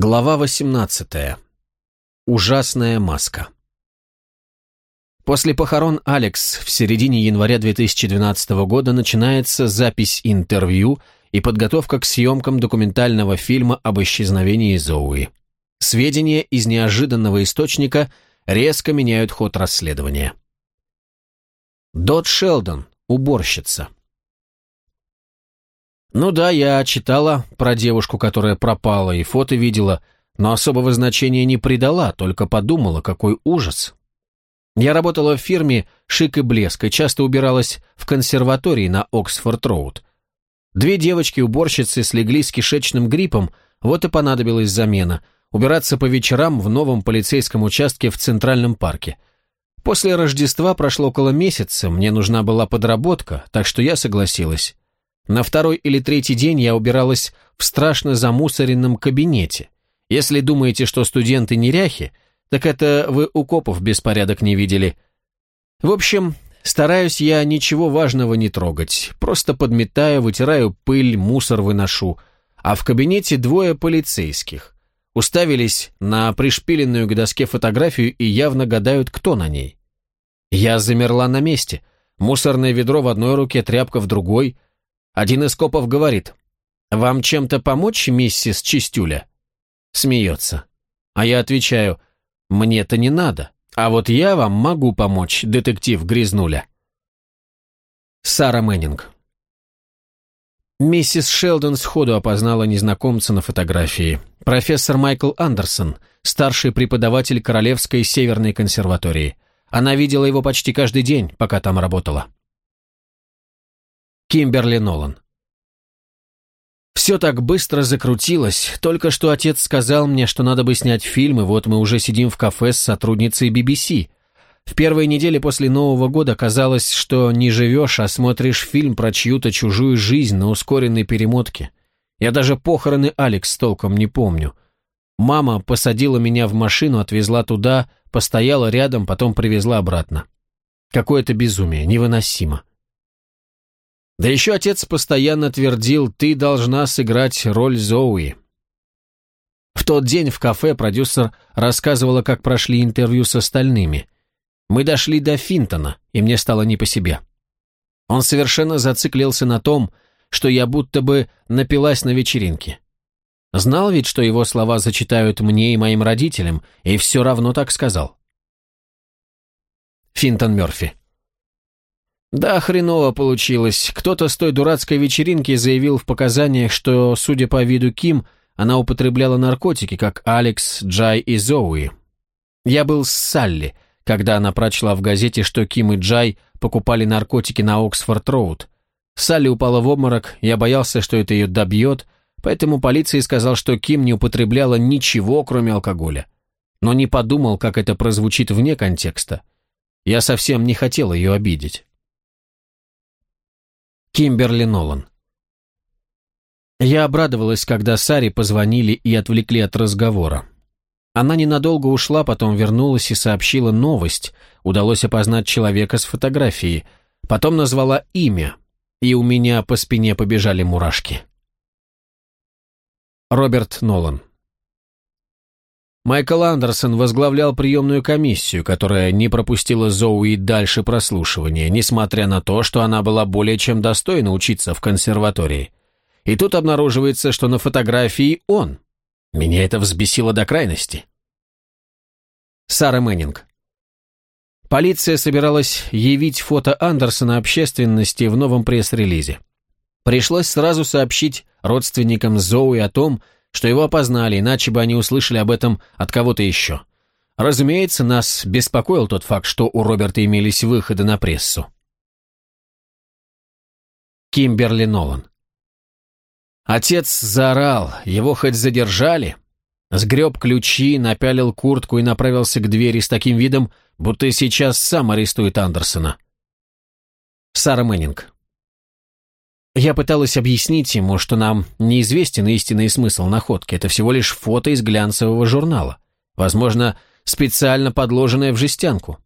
Глава 18. Ужасная маска. После похорон Алекс в середине января 2012 года начинается запись интервью и подготовка к съемкам документального фильма об исчезновении Зоуи. Сведения из неожиданного источника резко меняют ход расследования. Дот Шелдон, уборщица, ну да, я читала про девушку, которая пропала, и фото видела, но особого значения не придала, только подумала, какой ужас. Я работала в фирме «Шик и блеск» и часто убиралась в консерватории на Оксфорд-Роуд. Две девочки-уборщицы слегли с кишечным гриппом, вот и понадобилась замена. Убираться по вечерам в новом полицейском участке в Центральном парке. После Рождества прошло около месяца, мне нужна была подработка, так что я согласилась. На второй или третий день я убиралась в страшно замусоренном кабинете. Если думаете, что студенты неряхи, так это вы у копов беспорядок не видели. В общем, стараюсь я ничего важного не трогать. Просто подметаю, вытираю пыль, мусор выношу. А в кабинете двое полицейских. Уставились на пришпиленную к доске фотографию и явно гадают, кто на ней. Я замерла на месте. Мусорное ведро в одной руке, тряпка в другой — один из копов говорит, «Вам чем-то помочь, миссис Чистюля?» Смеется. А я отвечаю, «Мне-то не надо, а вот я вам могу помочь, детектив Грязнуля». Сара Мэннинг Миссис Шелдон сходу опознала незнакомца на фотографии. Профессор Майкл Андерсон, старший преподаватель Королевской Северной консерватории. Она видела его почти каждый день, пока там работала. Кимберли Нолан. Все так быстро закрутилось. Только что отец сказал мне, что надо бы снять фильм, и вот мы уже сидим в кафе с сотрудницей BBC. В первой неделе после Нового года казалось, что не живешь, а смотришь фильм про чью-то чужую жизнь на ускоренной перемотке. Я даже похороны Алекс толком не помню. Мама посадила меня в машину, отвезла туда, постояла рядом, потом привезла обратно. Какое-то безумие, невыносимо. Да еще отец постоянно твердил, ты должна сыграть роль Зоуи. В тот день в кафе продюсер рассказывала, как прошли интервью с остальными. Мы дошли до Финтона, и мне стало не по себе. Он совершенно зациклился на том, что я будто бы напилась на вечеринке. Знал ведь, что его слова зачитают мне и моим родителям, и все равно так сказал. Финтон Мерфи. Да, хреново получилось. Кто-то с той дурацкой вечеринки заявил в показаниях, что, судя по виду Ким, она употребляла наркотики, как Алекс, Джай и Зоуи. Я был с Салли, когда она прочла в газете, что Ким и Джай покупали наркотики на Оксфорд-Роуд. Салли упала в обморок, я боялся, что это ее добьет, поэтому полиции сказал, что Ким не употребляла ничего, кроме алкоголя. Но не подумал, как это прозвучит вне контекста. Я совсем не хотел ее обидеть. Кимберли Нолан. Я обрадовалась, когда Саре позвонили и отвлекли от разговора. Она ненадолго ушла, потом вернулась и сообщила новость. Удалось опознать человека с фотографии. Потом назвала имя, и у меня по спине побежали мурашки. Роберт Нолан Майкл Андерсон возглавлял приемную комиссию, которая не пропустила Зоуи дальше прослушивания, несмотря на то, что она была более чем достойна учиться в консерватории. И тут обнаруживается, что на фотографии он. Меня это взбесило до крайности. Сара Мэнинг. Полиция собиралась явить фото Андерсона общественности в новом пресс-релизе. Пришлось сразу сообщить родственникам Зоуи о том, что что его опознали, иначе бы они услышали об этом от кого-то еще. Разумеется, нас беспокоил тот факт, что у Роберта имелись выходы на прессу. Кимберли Нолан Отец заорал, его хоть задержали. Сгреб ключи, напялил куртку и направился к двери с таким видом, будто сейчас сам арестует Андерсона. Сара Мэннинг я пыталась объяснить ему, что нам неизвестен истинный смысл находки. Это всего лишь фото из глянцевого журнала. Возможно, специально подложенное в жестянку.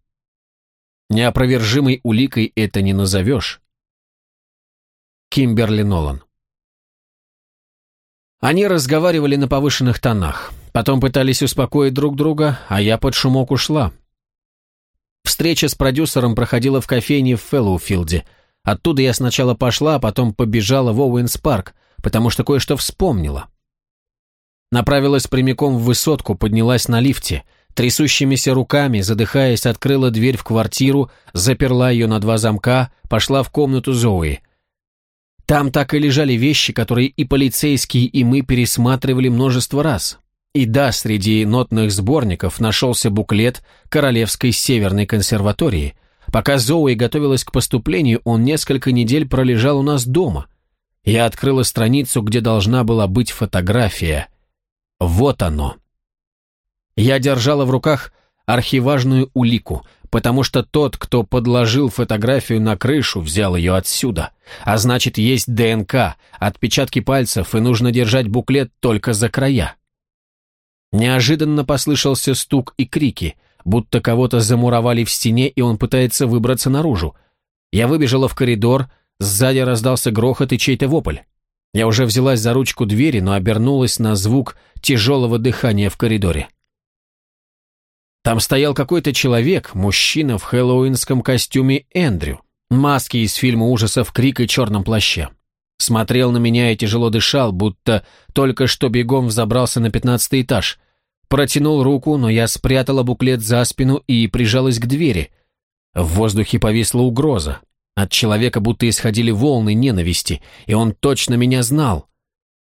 Неопровержимой уликой это не назовешь. Кимберли Нолан Они разговаривали на повышенных тонах. Потом пытались успокоить друг друга, а я под шумок ушла. Встреча с продюсером проходила в кофейне в Фэллоуфилде – Оттуда я сначала пошла, а потом побежала в Оуэнс-парк, потому что кое-что вспомнила. Направилась прямиком в высотку, поднялась на лифте. Трясущимися руками, задыхаясь, открыла дверь в квартиру, заперла ее на два замка, пошла в комнату Зои. Там так и лежали вещи, которые и полицейские, и мы пересматривали множество раз. И да, среди нотных сборников нашелся буклет Королевской Северной консерватории – Пока Зоуи готовилась к поступлению, он несколько недель пролежал у нас дома. Я открыла страницу, где должна была быть фотография. Вот оно. Я держала в руках архиважную улику, потому что тот, кто подложил фотографию на крышу, взял ее отсюда. А значит, есть ДНК, отпечатки пальцев, и нужно держать буклет только за края. Неожиданно послышался стук и крики – будто кого-то замуровали в стене, и он пытается выбраться наружу. Я выбежала в коридор, сзади раздался грохот и чей-то вопль. Я уже взялась за ручку двери, но обернулась на звук тяжелого дыхания в коридоре. Там стоял какой-то человек, мужчина в хэллоуинском костюме Эндрю, маски из фильма ужасов «Крик» и «Черном плаще». Смотрел на меня и тяжело дышал, будто только что бегом взобрался на пятнадцатый этаж протянул руку, но я спрятала буклет за спину и прижалась к двери. В воздухе повисла угроза. От человека будто исходили волны ненависти, и он точно меня знал.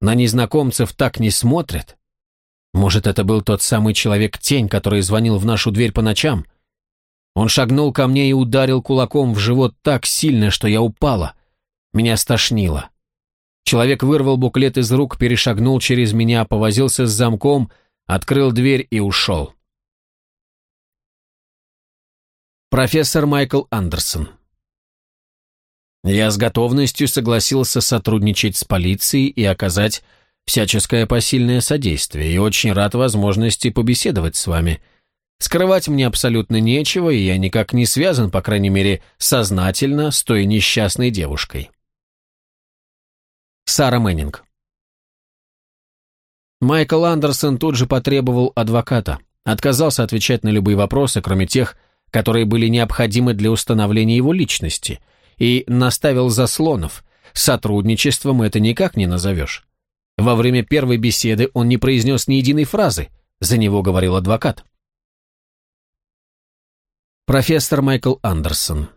На незнакомцев так не смотрят. Может, это был тот самый человек-тень, который звонил в нашу дверь по ночам? Он шагнул ко мне и ударил кулаком в живот так сильно, что я упала. Меня стошнило. Человек вырвал буклет из рук, перешагнул через меня, повозился с замком, открыл дверь и ушел. Профессор Майкл Андерсон Я с готовностью согласился сотрудничать с полицией и оказать всяческое посильное содействие, и очень рад возможности побеседовать с вами. Скрывать мне абсолютно нечего, и я никак не связан, по крайней мере, сознательно с той несчастной девушкой. Сара Мэннинг Майкл Андерсон тут же потребовал адвоката, отказался отвечать на любые вопросы, кроме тех, которые были необходимы для установления его личности, и наставил заслонов. Сотрудничеством это никак не назовешь. Во время первой беседы он не произнес ни единой фразы, за него говорил адвокат. Профессор Майкл Андерсон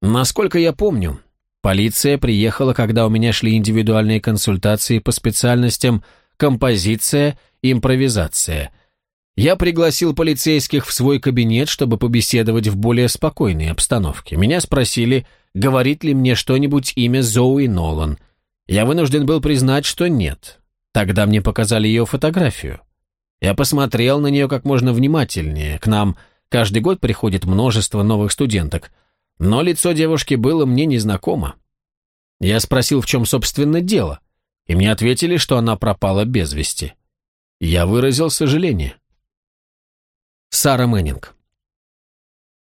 Насколько я помню, Полиция приехала, когда у меня шли индивидуальные консультации по специальностям композиция, импровизация. Я пригласил полицейских в свой кабинет, чтобы побеседовать в более спокойной обстановке. Меня спросили, говорит ли мне что-нибудь имя Зоуи Нолан. Я вынужден был признать, что нет. Тогда мне показали ее фотографию. Я посмотрел на нее как можно внимательнее. К нам каждый год приходит множество новых студенток – но лицо девушки было мне незнакомо. Я спросил, в чем, собственно, дело, и мне ответили, что она пропала без вести. Я выразил сожаление. Сара Мэнинг.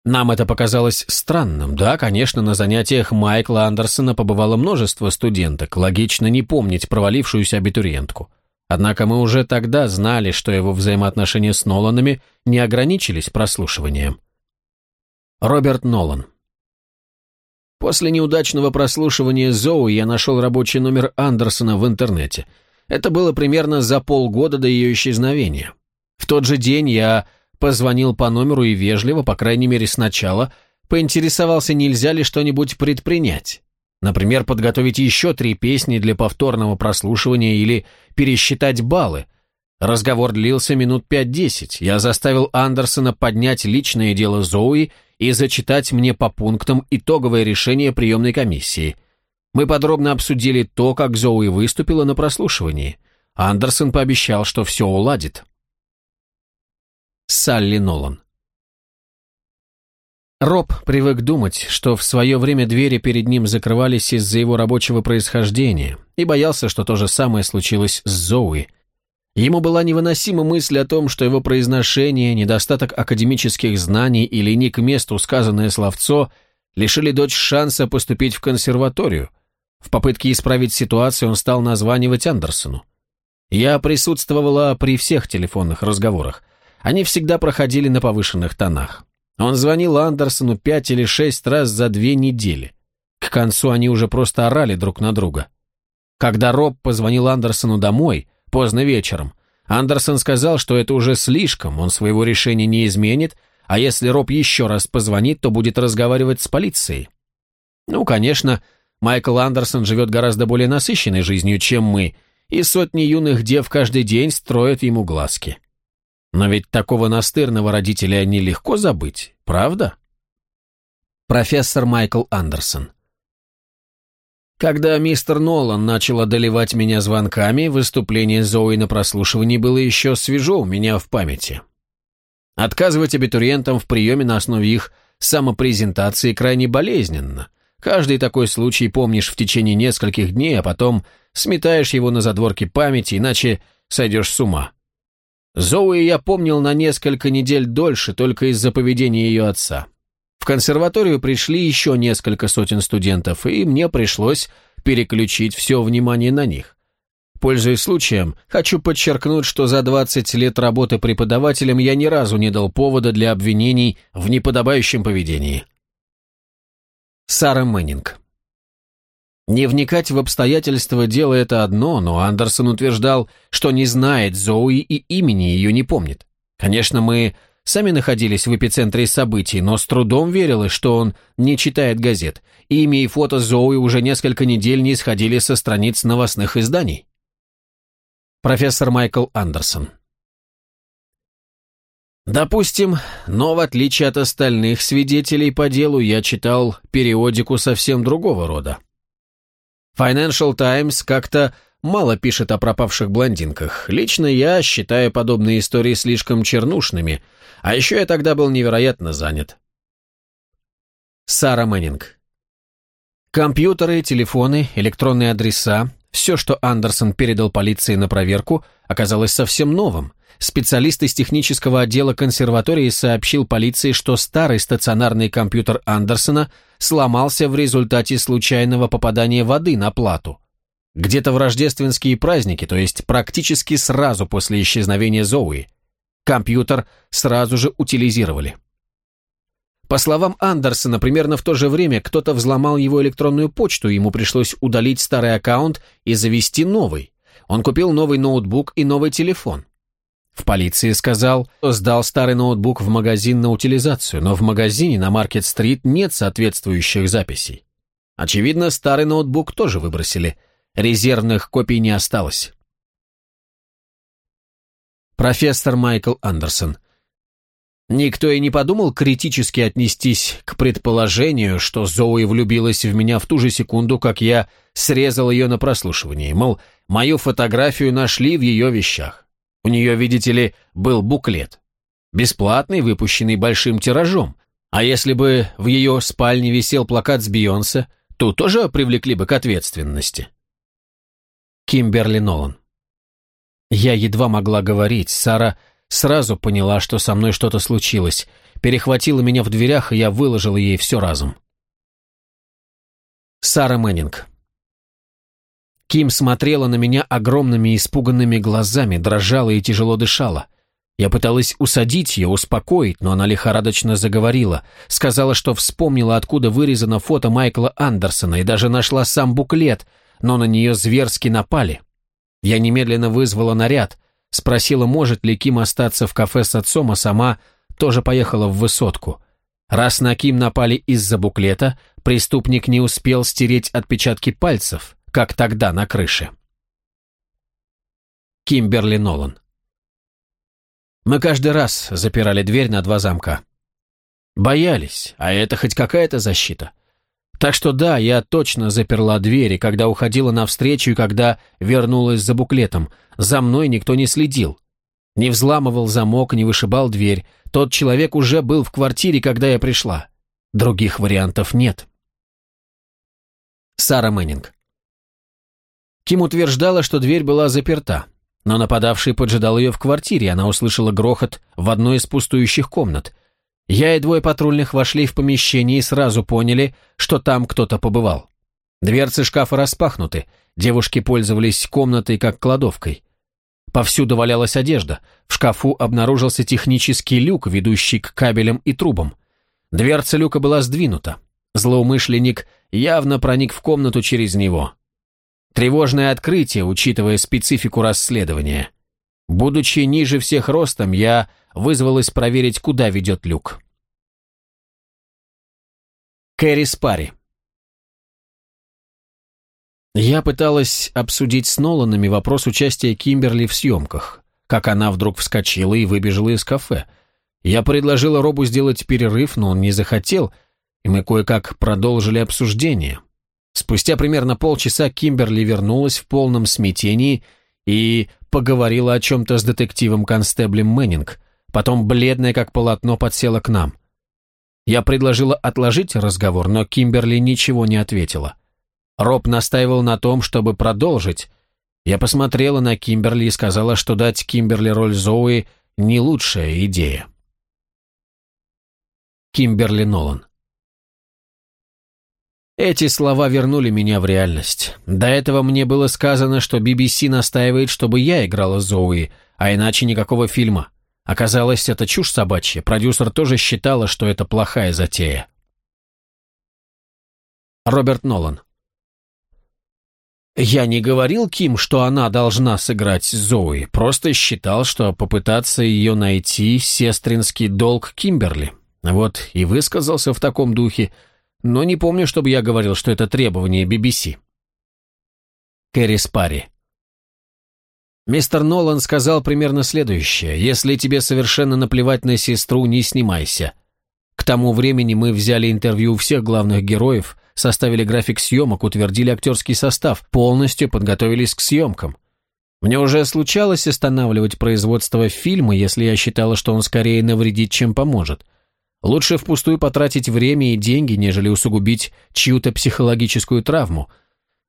Нам это показалось странным. Да, конечно, на занятиях Майкла Андерсона побывало множество студенток. Логично не помнить провалившуюся абитуриентку. Однако мы уже тогда знали, что его взаимоотношения с Ноланами не ограничились прослушиванием. Роберт Нолан, После неудачного прослушивания Зоу я нашел рабочий номер Андерсона в интернете. Это было примерно за полгода до ее исчезновения. В тот же день я позвонил по номеру и вежливо, по крайней мере сначала, поинтересовался, нельзя ли что-нибудь предпринять. Например, подготовить еще три песни для повторного прослушивания или пересчитать баллы. Разговор длился минут пять-десять. Я заставил Андерсона поднять личное дело Зои и зачитать мне по пунктам итоговое решение приемной комиссии. Мы подробно обсудили то, как Зоуи выступила на прослушивании. Андерсон пообещал, что все уладит. Салли Нолан Роб привык думать, что в свое время двери перед ним закрывались из-за его рабочего происхождения и боялся, что то же самое случилось с Зоуи – Ему была невыносима мысль о том, что его произношение, недостаток академических знаний или не к месту сказанное словцо лишили дочь шанса поступить в консерваторию. В попытке исправить ситуацию он стал названивать Андерсону. Я присутствовала при всех телефонных разговорах. Они всегда проходили на повышенных тонах. Он звонил Андерсону пять или шесть раз за две недели. К концу они уже просто орали друг на друга. Когда Роб позвонил Андерсону домой, поздно вечером. Андерсон сказал, что это уже слишком, он своего решения не изменит, а если Роб еще раз позвонит, то будет разговаривать с полицией. Ну, конечно, Майкл Андерсон живет гораздо более насыщенной жизнью, чем мы, и сотни юных дев каждый день строят ему глазки. Но ведь такого настырного родителя нелегко забыть, правда? Профессор Майкл Андерсон когда мистер Нолан начал одолевать меня звонками, выступление Зои на прослушивании было еще свежо у меня в памяти. Отказывать абитуриентам в приеме на основе их самопрезентации крайне болезненно. Каждый такой случай помнишь в течение нескольких дней, а потом сметаешь его на задворке памяти, иначе сойдешь с ума. Зоуи я помнил на несколько недель дольше только из-за поведения ее отца. В консерваторию пришли еще несколько сотен студентов, и мне пришлось переключить все внимание на них. Пользуясь случаем, хочу подчеркнуть, что за 20 лет работы преподавателем я ни разу не дал повода для обвинений в неподобающем поведении. Сара Мэннинг Не вникать в обстоятельства дела – это одно, но Андерсон утверждал, что не знает Зои и имени ее не помнит. Конечно, мы сами находились в эпицентре событий, но с трудом верилось, что он не читает газет. Имя и фото Зоуи уже несколько недель не исходили со страниц новостных изданий. Профессор Майкл Андерсон Допустим, но в отличие от остальных свидетелей по делу, я читал периодику совсем другого рода. Financial Times как-то мало пишет о пропавших блондинках. Лично я считаю подобные истории слишком чернушными, а еще я тогда был невероятно занят. Сара Мэннинг Компьютеры, телефоны, электронные адреса, все, что Андерсон передал полиции на проверку, оказалось совсем новым. Специалист из технического отдела консерватории сообщил полиции, что старый стационарный компьютер Андерсона сломался в результате случайного попадания воды на плату. Где-то в рождественские праздники, то есть практически сразу после исчезновения Зоуи, компьютер сразу же утилизировали. По словам Андерсона, примерно в то же время кто-то взломал его электронную почту, ему пришлось удалить старый аккаунт и завести новый. Он купил новый ноутбук и новый телефон. В полиции сказал, что сдал старый ноутбук в магазин на утилизацию, но в магазине на Маркет-стрит нет соответствующих записей. Очевидно, старый ноутбук тоже выбросили – Резервных копий не осталось. Профессор Майкл Андерсон. Никто и не подумал критически отнестись к предположению, что Зоуи влюбилась в меня в ту же секунду, как я срезал ее на прослушивании. Мол, мою фотографию нашли в ее вещах. У нее, видите ли, был буклет. Бесплатный, выпущенный большим тиражом. А если бы в ее спальне висел плакат с Бейонсе, то тоже привлекли бы к ответственности. Кимберли Нолан. Я едва могла говорить, Сара сразу поняла, что со мной что-то случилось, перехватила меня в дверях, и я выложила ей все разом. Сара Мэннинг. Ким смотрела на меня огромными испуганными глазами, дрожала и тяжело дышала. Я пыталась усадить ее, успокоить, но она лихорадочно заговорила. Сказала, что вспомнила, откуда вырезано фото Майкла Андерсона, и даже нашла сам буклет, но на нее зверски напали. Я немедленно вызвала наряд, спросила, может ли Ким остаться в кафе с отцом, а сама тоже поехала в высотку. Раз на Ким напали из-за буклета, преступник не успел стереть отпечатки пальцев, как тогда на крыше. Кимберли Нолан Мы каждый раз запирали дверь на два замка. Боялись, а это хоть какая-то защита. Так что да, я точно заперла двери, когда уходила навстречу и когда вернулась за буклетом. За мной никто не следил. Не взламывал замок, не вышибал дверь. Тот человек уже был в квартире, когда я пришла. Других вариантов нет. Сара Мэннинг. Ким утверждала, что дверь была заперта, но нападавший поджидал ее в квартире, она услышала грохот в одной из пустующих комнат. Я и двое патрульных вошли в помещение и сразу поняли, что там кто-то побывал. Дверцы шкафа распахнуты, девушки пользовались комнатой как кладовкой. Повсюду валялась одежда, в шкафу обнаружился технический люк, ведущий к кабелям и трубам. Дверца люка была сдвинута. Злоумышленник явно проник в комнату через него. Тревожное открытие, учитывая специфику расследования. Будучи ниже всех ростом, я вызвалась проверить, куда ведет люк. Кэрри Спари Я пыталась обсудить с Ноланами вопрос участия Кимберли в съемках, как она вдруг вскочила и выбежала из кафе. Я предложила Робу сделать перерыв, но он не захотел, и мы кое-как продолжили обсуждение. Спустя примерно полчаса Кимберли вернулась в полном смятении и поговорила о чем-то с детективом-констеблем Мэннинг – Потом бледная, как полотно, подсела к нам. Я предложила отложить разговор, но Кимберли ничего не ответила. Роб настаивал на том, чтобы продолжить. Я посмотрела на Кимберли и сказала, что дать Кимберли роль Зои – не лучшая идея. Кимберли Нолан эти слова вернули меня в реальность. До этого мне было сказано, что BBC настаивает, чтобы я играла Зоуи, а иначе никакого фильма. Оказалось, это чушь собачья. Продюсер тоже считала, что это плохая затея. Роберт Нолан. Я не говорил Ким, что она должна сыграть Зои, просто считал, что попытаться ее найти – сестринский долг Кимберли. Вот и высказался в таком духе, но не помню, чтобы я говорил, что это требование BBC. Кэрри Спарри. Мистер Нолан сказал примерно следующее. «Если тебе совершенно наплевать на сестру, не снимайся». К тому времени мы взяли интервью у всех главных героев, составили график съемок, утвердили актерский состав, полностью подготовились к съемкам. Мне уже случалось останавливать производство фильма, если я считала, что он скорее навредит, чем поможет. Лучше впустую потратить время и деньги, нежели усугубить чью-то психологическую травму.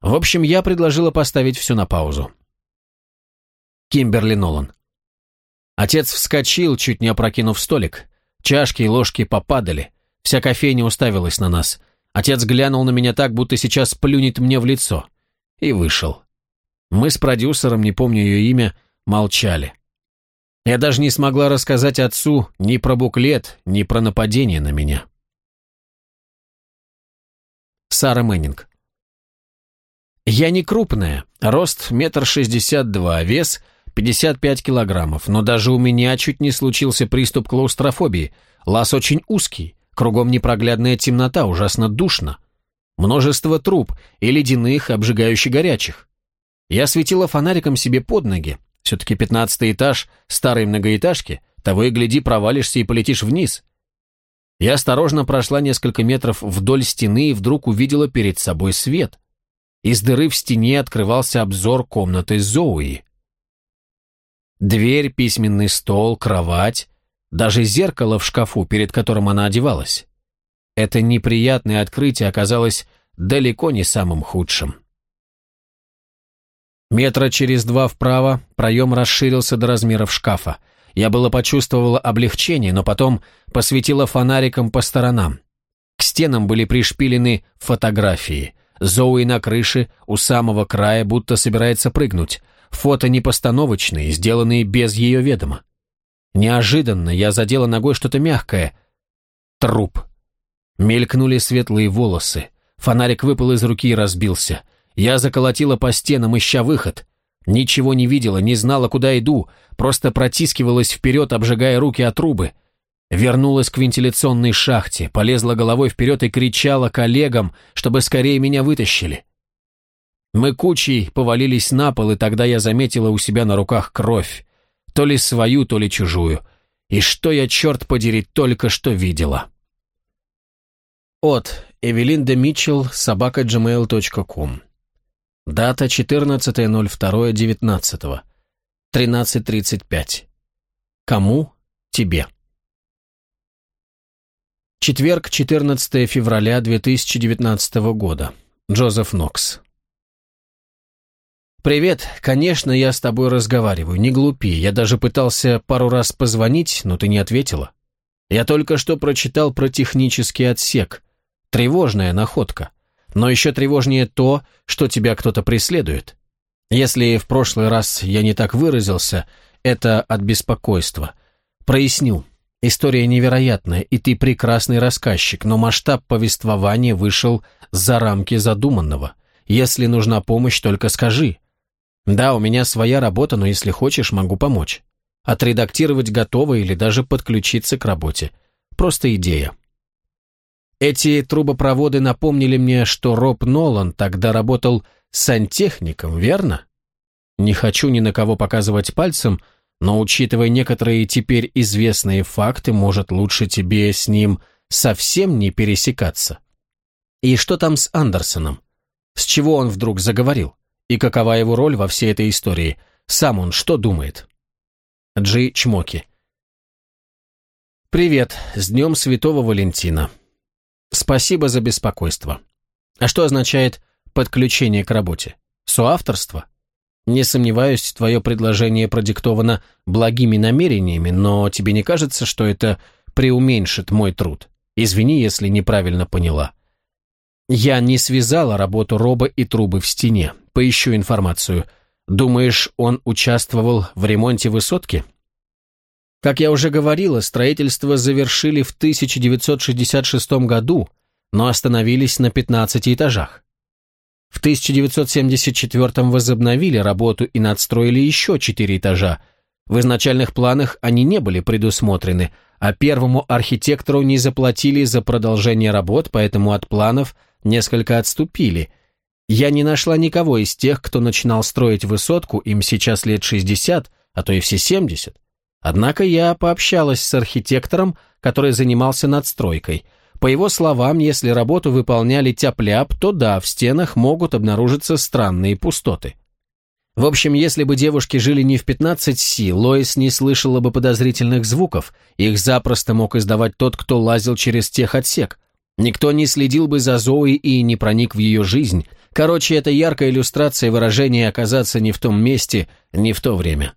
В общем, я предложила поставить все на паузу. Кимберли Нолан. Отец вскочил, чуть не опрокинув столик. Чашки и ложки попадали. Вся кофейня уставилась на нас. Отец глянул на меня так, будто сейчас плюнет мне в лицо. И вышел. Мы с продюсером, не помню ее имя, молчали. Я даже не смогла рассказать отцу ни про буклет, ни про нападение на меня. Сара Мэннинг. Я не крупная, рост метр шестьдесят два, вес 55 килограммов, но даже у меня чуть не случился приступ клаустрофобии. Лаз очень узкий, кругом непроглядная темнота, ужасно душно. Множество труб и ледяных, обжигающе горячих. Я светила фонариком себе под ноги. Все-таки пятнадцатый этаж старой многоэтажки, того и гляди, провалишься и полетишь вниз. Я осторожно прошла несколько метров вдоль стены и вдруг увидела перед собой свет. Из дыры в стене открывался обзор комнаты Зоуи. Дверь, письменный стол, кровать, даже зеркало в шкафу, перед которым она одевалась. Это неприятное открытие оказалось далеко не самым худшим. Метра через два вправо проем расширился до размеров шкафа. Я было почувствовала облегчение, но потом посветила фонариком по сторонам. К стенам были пришпилены фотографии. Зоуи на крыше, у самого края, будто собирается прыгнуть. Фото непостановочные, сделанные без ее ведома. Неожиданно я задела ногой что-то мягкое. Труп. Мелькнули светлые волосы. Фонарик выпал из руки и разбился. Я заколотила по стенам, ища выход. Ничего не видела, не знала, куда иду, просто протискивалась вперед, обжигая руки от трубы. Вернулась к вентиляционной шахте, полезла головой вперед и кричала коллегам, чтобы скорее меня вытащили. Мы кучей повалились на пол, и тогда я заметила у себя на руках кровь. То ли свою, то ли чужую. И что я, черт подери, только что видела. От Эвелинда Митчелл, собака gmail.com. Дата 14.02.19. 13.35. Кому? Тебе. Четверг, 14 февраля 2019 года. Джозеф Нокс. «Привет, конечно, я с тобой разговариваю, не глупи. Я даже пытался пару раз позвонить, но ты не ответила. Я только что прочитал про технический отсек. Тревожная находка. Но еще тревожнее то, что тебя кто-то преследует. Если в прошлый раз я не так выразился, это от беспокойства. Проясню. История невероятная, и ты прекрасный рассказчик, но масштаб повествования вышел за рамки задуманного. Если нужна помощь, только скажи». Да, у меня своя работа, но если хочешь, могу помочь. Отредактировать готово или даже подключиться к работе. Просто идея. Эти трубопроводы напомнили мне, что Роб Нолан тогда работал сантехником, верно? Не хочу ни на кого показывать пальцем, но, учитывая некоторые теперь известные факты, может, лучше тебе с ним совсем не пересекаться. И что там с Андерсоном? С чего он вдруг заговорил? И какова его роль во всей этой истории? Сам он что думает? Джи Чмоки. Привет, с Днем Святого Валентина. Спасибо за беспокойство. А что означает подключение к работе? Соавторство? Не сомневаюсь, твое предложение продиктовано благими намерениями, но тебе не кажется, что это преуменьшит мой труд? Извини, если неправильно поняла. Я не связала работу роба и трубы в стене. Поищу информацию. Думаешь, он участвовал в ремонте высотки? Как я уже говорила, строительство завершили в 1966 году, но остановились на 15 этажах. В 1974 возобновили работу и надстроили еще 4 этажа. В изначальных планах они не были предусмотрены, а первому архитектору не заплатили за продолжение работ, поэтому от планов – несколько отступили. Я не нашла никого из тех, кто начинал строить высотку, им сейчас лет 60, а то и все 70. Однако я пообщалась с архитектором, который занимался надстройкой. По его словам, если работу выполняли тяп то да, в стенах могут обнаружиться странные пустоты. В общем, если бы девушки жили не в 15 си, Лоис не слышала бы подозрительных звуков, их запросто мог издавать тот, кто лазил через тех отсек, Никто не следил бы за Зоей и не проник в ее жизнь. Короче, это яркая иллюстрация выражения оказаться не в том месте, не в то время.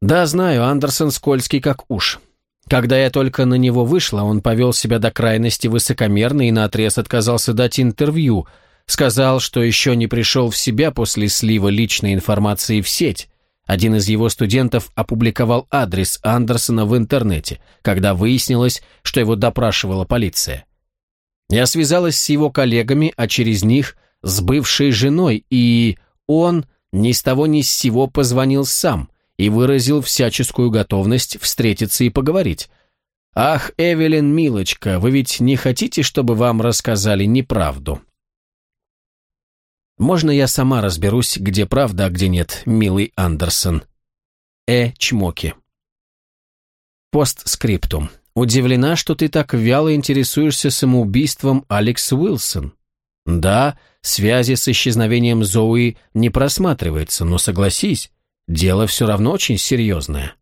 Да, знаю, Андерсон скользкий как уж. Когда я только на него вышла, он повел себя до крайности высокомерно и наотрез отказался дать интервью. Сказал, что еще не пришел в себя после слива личной информации в сеть. Один из его студентов опубликовал адрес Андерсона в интернете, когда выяснилось, что его допрашивала полиция. Я связалась с его коллегами, а через них с бывшей женой, и он ни с того ни с сего позвонил сам и выразил всяческую готовность встретиться и поговорить. «Ах, Эвелин, милочка, вы ведь не хотите, чтобы вам рассказали неправду?» Можно я сама разберусь, где правда, а где нет, милый Андерсон. Э. Чмоки. Постскриптум. Удивлена, что ты так вяло интересуешься самоубийством Алекс Уилсон. Да, связи с исчезновением Зои не просматривается, но согласись, дело все равно очень серьезное.